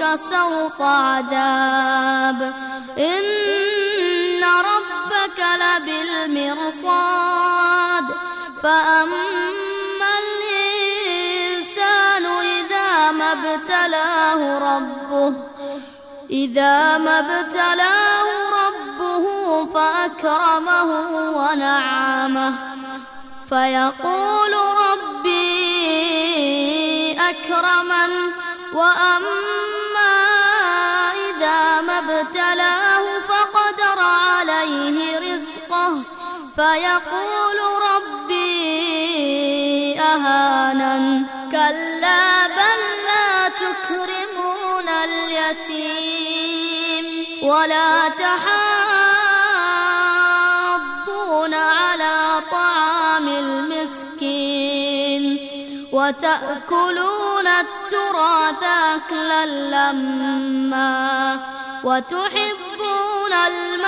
ربك سوط عذاب. إن ربك لبالمرصاد. فأما الإنسان إذا ما ابتلاه ربه إذا ما ابتلاه ربه فأكرمه ونعمه. فيقول ربي أكرمن وأما فيقول ربي أهانن. كلا بل لا تكرمون اليتيم ولا تحاضون على طعام المسكين وتأكلون التراث أكلا لما وتحبون المال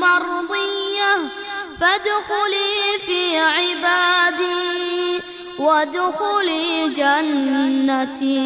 مرضية فادخلي في عبادي وادخلي جنتي.